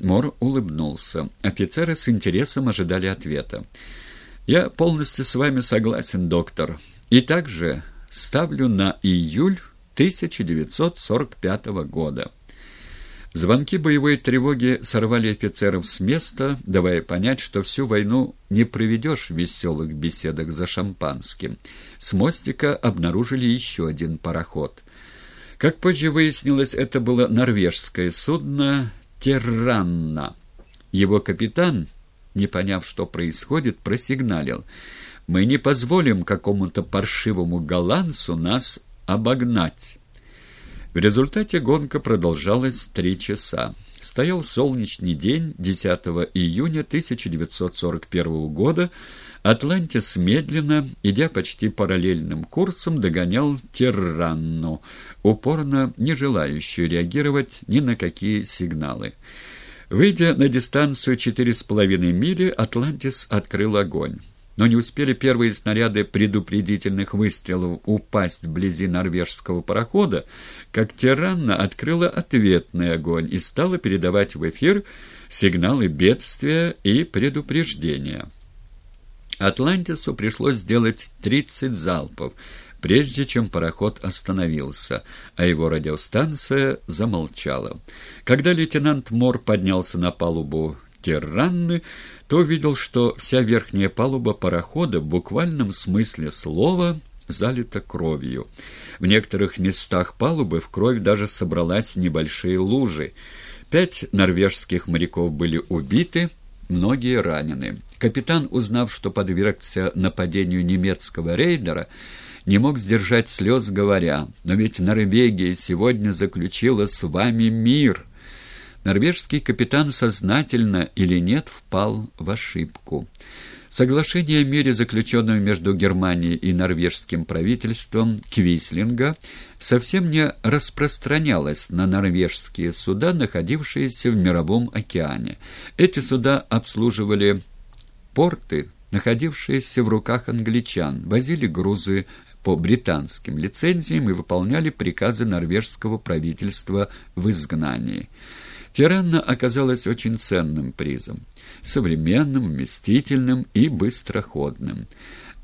Мор улыбнулся. Офицеры с интересом ожидали ответа. «Я полностью с вами согласен, доктор. И также ставлю на июль 1945 года». Звонки боевой тревоги сорвали офицеров с места, давая понять, что всю войну не проведешь в веселых беседах за шампанским. С мостика обнаружили еще один пароход. Как позже выяснилось, это было норвежское судно «Терранна». Его капитан, не поняв, что происходит, просигналил. «Мы не позволим какому-то паршивому голландцу нас обогнать». В результате гонка продолжалась три часа. Стоял солнечный день 10 июня 1941 года. Атлантис медленно, идя почти параллельным курсом, догонял Терранну, упорно не желающую реагировать ни на какие сигналы. Выйдя на дистанцию 4,5 мили, Атлантис открыл огонь но не успели первые снаряды предупредительных выстрелов упасть вблизи норвежского парохода, как «Тиранна» открыла ответный огонь и стала передавать в эфир сигналы бедствия и предупреждения. «Атлантису» пришлось сделать 30 залпов, прежде чем пароход остановился, а его радиостанция замолчала. Когда лейтенант Мор поднялся на палубу Терранны, то увидел, что вся верхняя палуба парохода в буквальном смысле слова залита кровью. В некоторых местах палубы в кровь даже собралась небольшие лужи. Пять норвежских моряков были убиты, многие ранены. Капитан, узнав, что подвергся нападению немецкого рейдера, не мог сдержать слез, говоря, «Но ведь Норвегия сегодня заключила с вами мир». Норвежский капитан сознательно или нет впал в ошибку. Соглашение о мире, заключенном между Германией и норвежским правительством Квислинга, совсем не распространялось на норвежские суда, находившиеся в Мировом океане. Эти суда обслуживали порты, находившиеся в руках англичан, возили грузы по британским лицензиям и выполняли приказы норвежского правительства в изгнании. Тиранна оказалась очень ценным призом, современным, вместительным и быстроходным.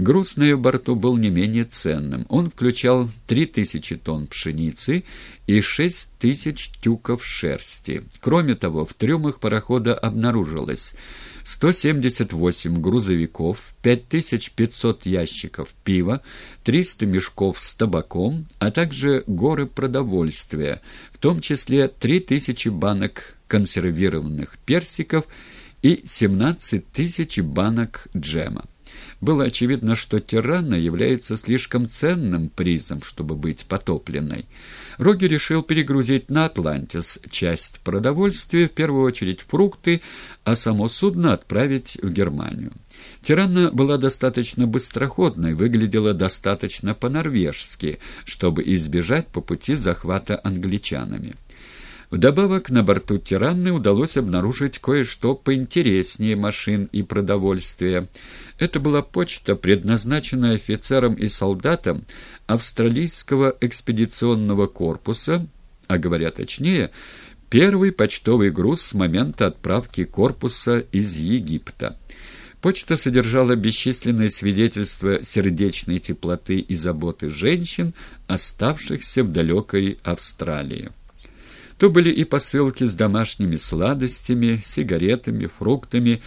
Груз на ее борту был не менее ценным. Он включал 3000 тонн пшеницы и 6000 тюков шерсти. Кроме того, в трюмах парохода обнаружилось 178 грузовиков, 5500 ящиков пива, 300 мешков с табаком, а также горы продовольствия, в том числе 3000 банок консервированных персиков и 17 тысяч банок джема. Было очевидно, что Тирана является слишком ценным призом, чтобы быть потопленной. Роги решил перегрузить на «Атлантис» часть продовольствия, в первую очередь фрукты, а само судно отправить в Германию. Тирана была достаточно быстроходной, выглядела достаточно по-норвежски, чтобы избежать по пути захвата англичанами. Вдобавок на борту «Тиранны» удалось обнаружить кое-что поинтереснее машин и продовольствия. Это была почта, предназначенная офицерам и солдатам австралийского экспедиционного корпуса, а говоря точнее, первый почтовый груз с момента отправки корпуса из Египта. Почта содержала бесчисленные свидетельства сердечной теплоты и заботы женщин, оставшихся в далекой Австралии. То были и посылки с домашними сладостями, сигаретами, фруктами,